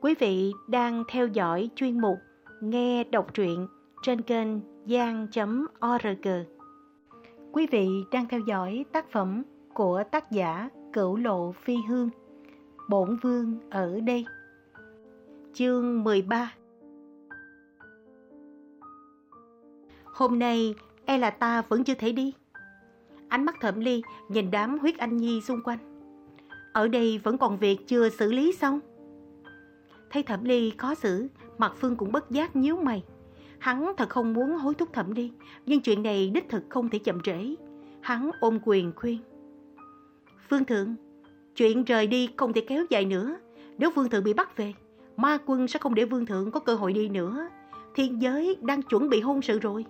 Quý vị đang theo dõi chuyên mục Nghe đọc truyện trên kênh gian.org. Quý vị đang theo dõi tác phẩm của tác giả Cửu Lộ Phi Hương, Bổn Vương ở đây. Chương 13 Hôm nay e là ta vẫn chưa thể đi. Ánh mắt thẩm ly nhìn đám huyết anh nhi xung quanh. Ở đây vẫn còn việc chưa xử lý xong. Thấy thẩm ly khó xử, mặt Phương cũng bất giác nhíu mày. Hắn thật không muốn hối thúc thẩm ly, nhưng chuyện này đích thực không thể chậm trễ. Hắn ôm quyền khuyên. Phương Thượng, chuyện rời đi không thể kéo dài nữa. Nếu Phương Thượng bị bắt về, ma quân sẽ không để Vương Thượng có cơ hội đi nữa. Thiên giới đang chuẩn bị hôn sự rồi.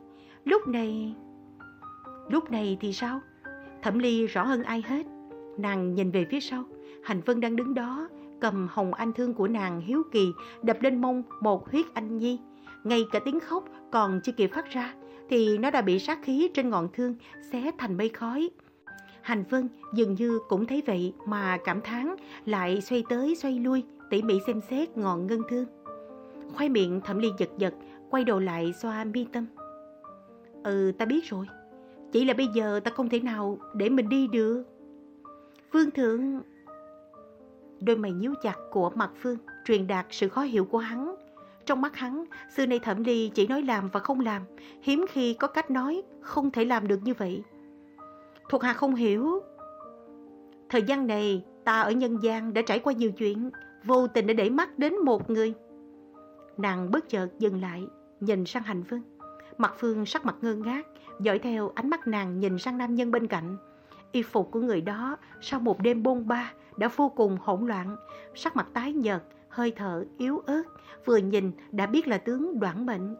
Lúc này... Lúc này thì sao? Thẩm Ly rõ hơn ai hết. Nàng nhìn về phía sau, Hành Vân đang đứng đó, cầm hồng anh thương của nàng hiếu kỳ, đập lên mông một huyết anh nhi. Ngay cả tiếng khóc còn chưa kịp phát ra, thì nó đã bị sát khí trên ngọn thương xé thành mây khói. Hành Vân dường như cũng thấy vậy mà cảm thán lại xoay tới xoay lui, tỉ mỉ xem xét ngọn ngân thương. Khoai miệng thẩm ly giật giật, quay đầu lại xoa mi tâm. Ừ, ta biết rồi. Chỉ là bây giờ ta không thể nào để mình đi được. Vương thượng... Đôi mày nhíu chặt của mặt Phương truyền đạt sự khó hiểu của hắn. Trong mắt hắn, xưa nay thẩm ly chỉ nói làm và không làm, hiếm khi có cách nói không thể làm được như vậy. Thuộc hạ không hiểu. Thời gian này, ta ở nhân gian đã trải qua nhiều chuyện, vô tình đã để mắt đến một người. Nàng bất chợt dừng lại, nhìn sang hành Phương. Mặt Phương sắc mặt ngơ ngác, dõi theo ánh mắt nàng nhìn sang nam nhân bên cạnh. Y phục của người đó sau một đêm bôn ba đã vô cùng hỗn loạn, sắc mặt tái nhợt, hơi thở yếu ớt, vừa nhìn đã biết là tướng đoạn bệnh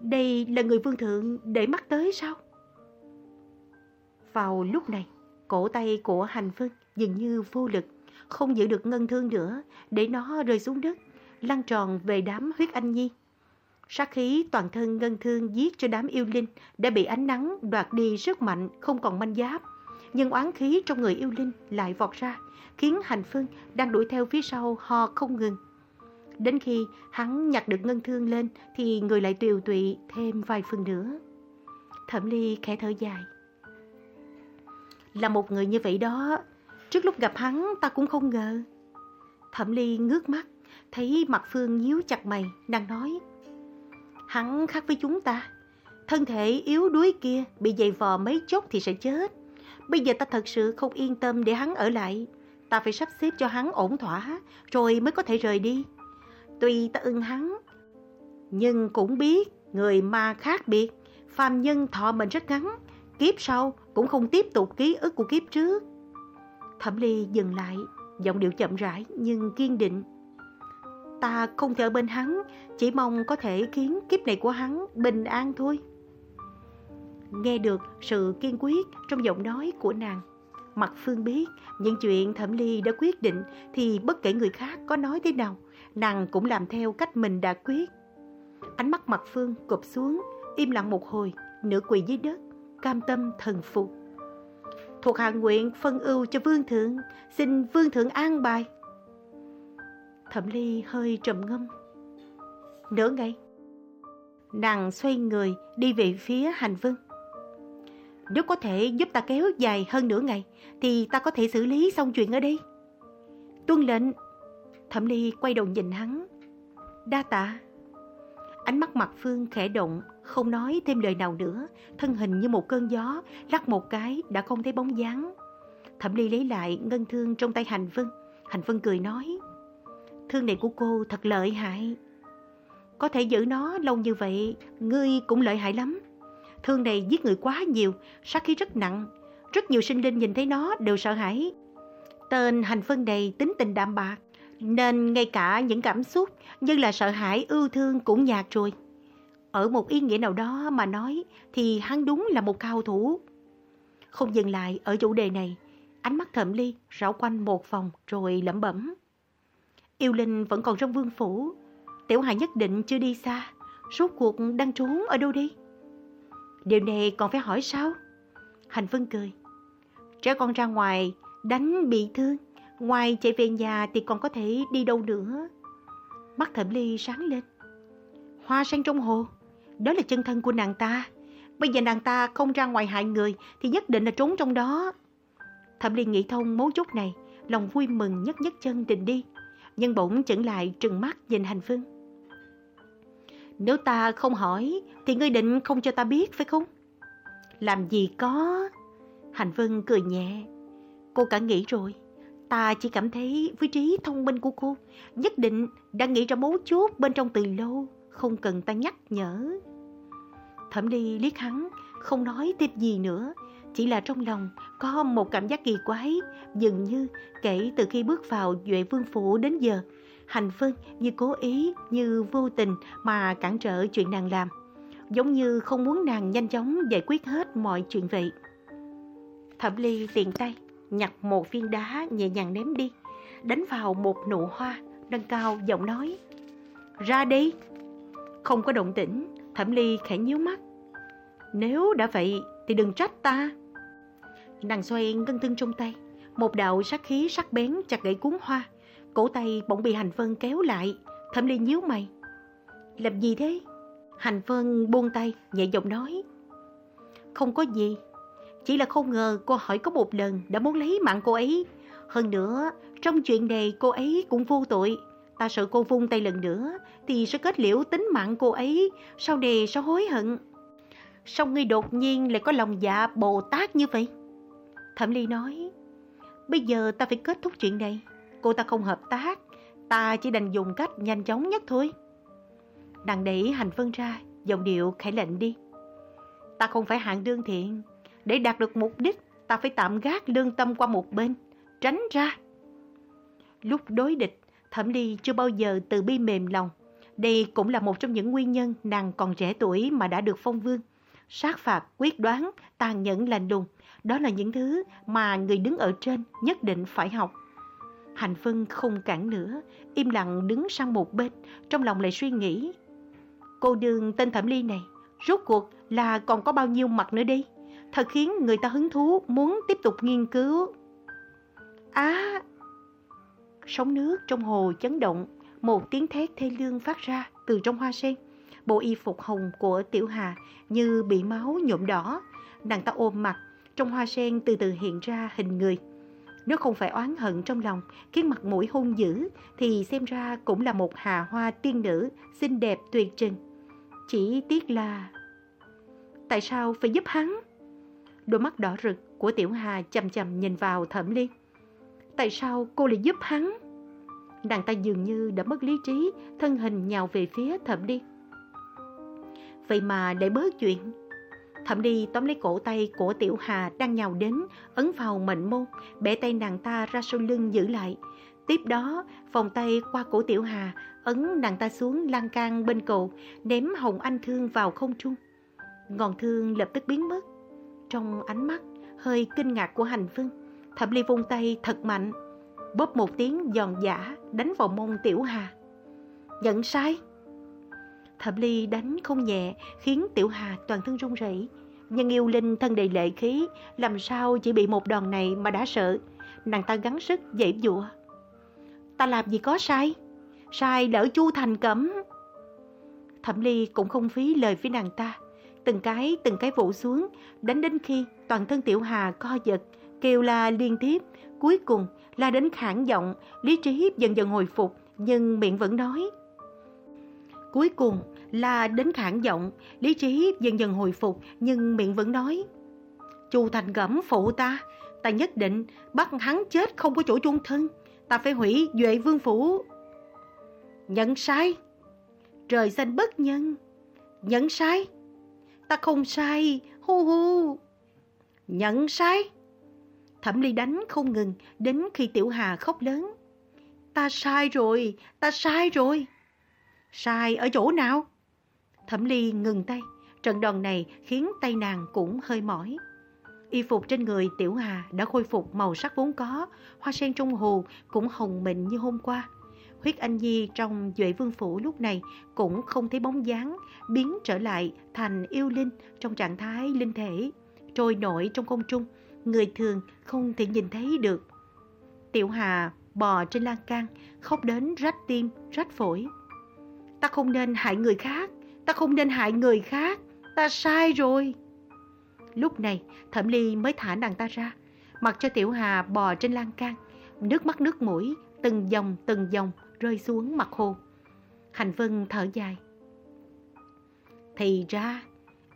Đây là người vương thượng để mắt tới sao? Vào lúc này, cổ tay của hành vương dường như vô lực, không giữ được ngân thương nữa, để nó rơi xuống đất, lăn tròn về đám huyết anh nhi. Sát khí toàn thân ngân thương giết cho đám yêu linh đã bị ánh nắng đoạt đi sức mạnh không còn manh giáp. Nhưng oán khí trong người yêu linh lại vọt ra, khiến hành phương đang đuổi theo phía sau ho không ngừng. Đến khi hắn nhặt được ngân thương lên thì người lại tiều tụy thêm vài phần nữa. Thẩm Ly khẽ thở dài. Là một người như vậy đó, trước lúc gặp hắn ta cũng không ngờ. Thẩm Ly ngước mắt, thấy mặt Phương nhíu chặt mày, đang nói. Hắn khác với chúng ta. Thân thể yếu đuối kia bị dày vò mấy chốc thì sẽ chết. Bây giờ ta thật sự không yên tâm để hắn ở lại. Ta phải sắp xếp cho hắn ổn thỏa, rồi mới có thể rời đi. Tuy ta ưng hắn, nhưng cũng biết người ma khác biệt. Phàm nhân thọ mệnh rất ngắn, kiếp sau cũng không tiếp tục ký ức của kiếp trước. Thẩm Ly dừng lại, giọng điệu chậm rãi nhưng kiên định. Ta không thể ở bên hắn, chỉ mong có thể khiến kiếp này của hắn bình an thôi. Nghe được sự kiên quyết trong giọng nói của nàng, Mặt Phương biết những chuyện Thẩm Ly đã quyết định thì bất kể người khác có nói thế nào, nàng cũng làm theo cách mình đã quyết. Ánh mắt Mặt Phương cụp xuống, im lặng một hồi, nửa quỳ dưới đất, cam tâm thần phục. Thuộc hạ nguyện phân ưu cho Vương Thượng, xin Vương Thượng an bài. Thẩm Ly hơi trầm ngâm. Nửa ngày, nàng xoay người đi về phía hành vương. Nếu có thể giúp ta kéo dài hơn nửa ngày, thì ta có thể xử lý xong chuyện ở đây. Tuân lệnh. Thẩm Ly quay đầu nhìn hắn. Đa tạ. Ánh mắt mặt Phương khẽ động, không nói thêm lời nào nữa, thân hình như một cơn gió, lắc một cái đã không thấy bóng dáng. Thẩm Ly lấy lại ngân thương trong tay Hành Vân. Hành Vân cười nói, thương này của cô thật lợi hại. Có thể giữ nó lâu như vậy, ngươi cũng lợi hại lắm. Thương này giết người quá nhiều, sát khí rất nặng. Rất nhiều sinh linh nhìn thấy nó đều sợ hãi. Tên hành phân này tính tình đạm bạc, nên ngay cả những cảm xúc như là sợ hãi, ưu thương cũng nhạt rồi. Ở một ý nghĩa nào đó mà nói thì hắn đúng là một cao thủ. Không dừng lại ở chủ đề này, ánh mắt thẩm ly rảo quanh một vòng rồi lẩm bẩm. Yêu Linh vẫn còn trong vương phủ, Tiểu Hải nhất định chưa đi xa, rốt cuộc đang trốn ở đâu đi? Điều này còn phải hỏi sao? Hành Vân cười. Trẻ con ra ngoài đánh bị thương, Ngoài chạy về nhà thì còn có thể đi đâu nữa? Mắt thẩm ly sáng lên. Hoa sen trong hồ, đó là chân thân của nàng ta. Bây giờ nàng ta không ra ngoài hại người thì nhất định là trốn trong đó. Thẩm ly nghĩ thông mấu chốt này, lòng vui mừng nhất nhất chân định đi. Nhưng bỗng chững lại trừng mắt nhìn hành phương. Nếu ta không hỏi thì ngươi định không cho ta biết phải không? Làm gì có. Hành Vân cười nhẹ. Cô cả nghĩ rồi. Ta chỉ cảm thấy với trí thông minh của cô nhất định đã nghĩ ra mấu chốt bên trong từ lâu, không cần ta nhắc nhở. Thẩm đi liếc hắn, không nói tiếp gì nữa, chỉ là trong lòng có một cảm giác kỳ quái, dường như kể từ khi bước vào Duệ Vương Phủ đến giờ, hành phân như cố ý, như vô tình mà cản trở chuyện nàng làm. Giống như không muốn nàng nhanh chóng giải quyết hết mọi chuyện vậy. Thẩm Ly tiện tay, nhặt một viên đá nhẹ nhàng ném đi, đánh vào một nụ hoa, nâng cao giọng nói. Ra đi! Không có động tĩnh, Thẩm Ly khẽ nhíu mắt. Nếu đã vậy thì đừng trách ta. Nàng xoay ngân thương trong tay, một đạo sát khí sắc bén chặt gãy cuốn hoa, cổ tay bỗng bị Hành Vân kéo lại, Thẩm Ly nhíu mày. Làm gì thế? Hành Vân buông tay, nhẹ giọng nói. Không có gì, chỉ là không ngờ cô hỏi có một lần đã muốn lấy mạng cô ấy. Hơn nữa, trong chuyện này cô ấy cũng vô tội. Ta sợ cô vung tay lần nữa thì sẽ kết liễu tính mạng cô ấy, sau này sẽ hối hận. Sao ngươi đột nhiên lại có lòng dạ Bồ Tát như vậy? Thẩm Ly nói, bây giờ ta phải kết thúc chuyện này. Cô ta không hợp tác, ta chỉ đành dùng cách nhanh chóng nhất thôi. Nàng đẩy hành vân ra, giọng điệu khẽ lệnh đi. Ta không phải hạng đương thiện, để đạt được mục đích ta phải tạm gác lương tâm qua một bên, tránh ra. Lúc đối địch, Thẩm Ly chưa bao giờ từ bi mềm lòng. Đây cũng là một trong những nguyên nhân nàng còn trẻ tuổi mà đã được phong vương. Sát phạt, quyết đoán, tàn nhẫn lành lùng, đó là những thứ mà người đứng ở trên nhất định phải học. Hành Vân không cản nữa, im lặng đứng sang một bên, trong lòng lại suy nghĩ. Cô đường tên Thẩm Ly này, rốt cuộc là còn có bao nhiêu mặt nữa đi? Thật khiến người ta hứng thú muốn tiếp tục nghiên cứu. Á! sóng nước trong hồ chấn động, một tiếng thét thê lương phát ra từ trong hoa sen. Bộ y phục hồng của Tiểu Hà như bị máu nhuộm đỏ. Nàng ta ôm mặt, trong hoa sen từ từ hiện ra hình người. Nếu không phải oán hận trong lòng, khiến mặt mũi hung dữ, thì xem ra cũng là một hà hoa tiên nữ, xinh đẹp tuyệt trần. Chỉ tiếc là... Tại sao phải giúp hắn? Đôi mắt đỏ rực của Tiểu Hà chầm chầm nhìn vào thẩm liên. Tại sao cô lại giúp hắn? Nàng ta dường như đã mất lý trí, thân hình nhào về phía thẩm liên. Vậy mà để bớt chuyện, Thẩm đi tóm lấy cổ tay của Tiểu Hà đang nhào đến, ấn vào mệnh môn, bẻ tay nàng ta ra sau lưng giữ lại. Tiếp đó, vòng tay qua cổ Tiểu Hà, ấn nàng ta xuống lan can bên cầu, ném hồng anh thương vào không trung. Ngọn thương lập tức biến mất. Trong ánh mắt, hơi kinh ngạc của hành phương, Thẩm Ly vung tay thật mạnh, bóp một tiếng giòn giả đánh vào mông Tiểu Hà. Nhận sai! Thẩm Ly đánh không nhẹ, khiến Tiểu Hà toàn thân run rẩy. Nhưng yêu linh thân đầy lệ khí, làm sao chỉ bị một đòn này mà đã sợ. Nàng ta gắng sức dãy dụa. Ta làm gì có sai? Sai đỡ chu thành cấm. Thẩm Ly cũng không phí lời với nàng ta. Từng cái, từng cái vụ xuống, đánh đến khi toàn thân Tiểu Hà co giật, kêu la liên tiếp. Cuối cùng la đến khản giọng, lý trí dần dần hồi phục, nhưng miệng vẫn nói. Cuối cùng là đến khản giọng, lý trí dần dần hồi phục nhưng miệng vẫn nói. Chu Thành gẫm phụ ta, ta nhất định bắt hắn chết không có chỗ chôn thân, ta phải hủy Duệ Vương Phủ. Nhận sai, trời xanh bất nhân, nhận sai, ta không sai, hu hu, nhận sai. Thẩm Ly đánh không ngừng đến khi Tiểu Hà khóc lớn. Ta sai rồi, ta sai rồi. Sai ở chỗ nào? Thẩm Ly ngừng tay, trận đòn này khiến tay nàng cũng hơi mỏi. Y phục trên người Tiểu Hà đã khôi phục màu sắc vốn có, hoa sen trong hồ cũng hồng mịn như hôm qua. Huyết Anh Nhi trong Duệ Vương Phủ lúc này cũng không thấy bóng dáng, biến trở lại thành yêu linh trong trạng thái linh thể, trôi nổi trong không trung, người thường không thể nhìn thấy được. Tiểu Hà bò trên lan can, khóc đến rách tim, rách phổi. Ta không nên hại người khác, ta không nên hại người khác, ta sai rồi. Lúc này, Thẩm Ly mới thả nàng ta ra, mặc cho Tiểu Hà bò trên lan can, nước mắt nước mũi, từng dòng từng dòng rơi xuống mặt hồ. Hành Vân thở dài. Thì ra,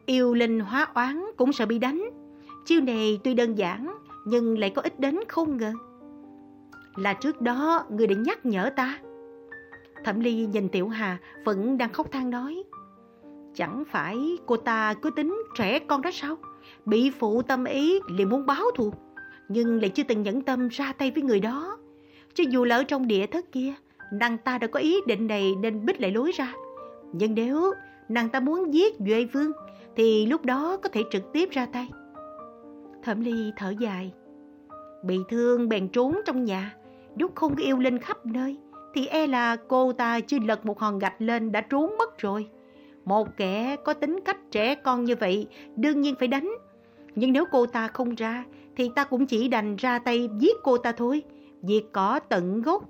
yêu linh hóa oán cũng sợ bị đánh. Chiêu này tuy đơn giản, nhưng lại có ích đến không ngờ. Là trước đó người đã nhắc nhở ta. Thẩm Ly nhìn Tiểu Hà vẫn đang khóc than nói. Chẳng phải cô ta cứ tính trẻ con đó sao? Bị phụ tâm ý liền muốn báo thù, nhưng lại chưa từng nhẫn tâm ra tay với người đó. Cho dù lỡ trong địa thất kia, nàng ta đã có ý định này nên bích lại lối ra. Nhưng nếu nàng ta muốn giết Duệ Vương, thì lúc đó có thể trực tiếp ra tay. Thẩm Ly thở dài. Bị thương bèn trốn trong nhà, đúc không yêu linh khắp nơi, thì e là cô ta chưa lật một hòn gạch lên đã trốn mất rồi. Một kẻ có tính cách trẻ con như vậy đương nhiên phải đánh. Nhưng nếu cô ta không ra thì ta cũng chỉ đành ra tay giết cô ta thôi. Việc có tận gốc.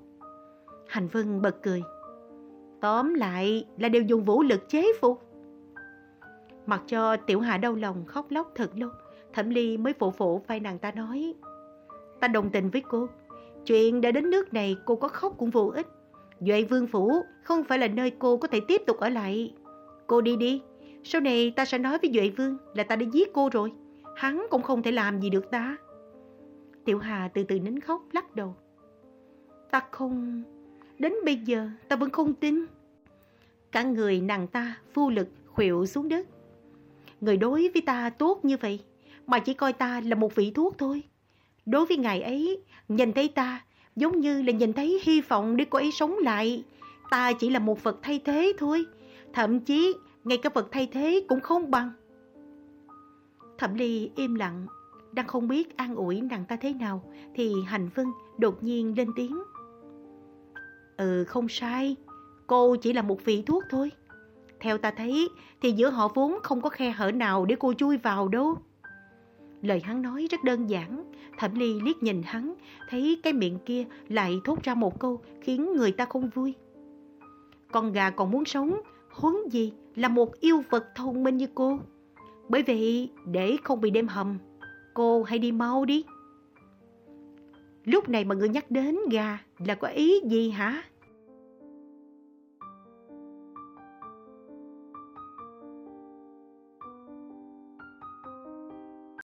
Hành Vân bật cười. Tóm lại là đều dùng vũ lực chế phục. Mặc cho Tiểu Hạ đau lòng khóc lóc thật lâu, Thẩm Ly mới phụ phụ vai nàng ta nói. Ta đồng tình với cô. Chuyện đã đến nước này cô có khóc cũng vô ích. Duệ Vương Phủ không phải là nơi cô có thể tiếp tục ở lại. Cô đi đi, sau này ta sẽ nói với Duệ Vương là ta đã giết cô rồi. Hắn cũng không thể làm gì được ta. Tiểu Hà từ từ nín khóc lắc đầu. Ta không... Đến bây giờ ta vẫn không tin. Cả người nàng ta vô lực khuỵu xuống đất. Người đối với ta tốt như vậy mà chỉ coi ta là một vị thuốc thôi. Đối với ngài ấy, nhìn thấy ta giống như là nhìn thấy hy vọng để cô ấy sống lại. Ta chỉ là một vật thay thế thôi. Thậm chí, ngay cả vật thay thế cũng không bằng. Thẩm Ly im lặng, đang không biết an ủi nàng ta thế nào, thì Hành Vân đột nhiên lên tiếng. Ừ, không sai, cô chỉ là một vị thuốc thôi. Theo ta thấy, thì giữa họ vốn không có khe hở nào để cô chui vào đâu. Lời hắn nói rất đơn giản, Thẩm Ly liếc nhìn hắn, thấy cái miệng kia lại thốt ra một câu khiến người ta không vui. Con gà còn muốn sống, huống gì là một yêu vật thông minh như cô. Bởi vậy, để không bị đem hầm, cô hãy đi mau đi. Lúc này mà người nhắc đến gà là có ý gì hả?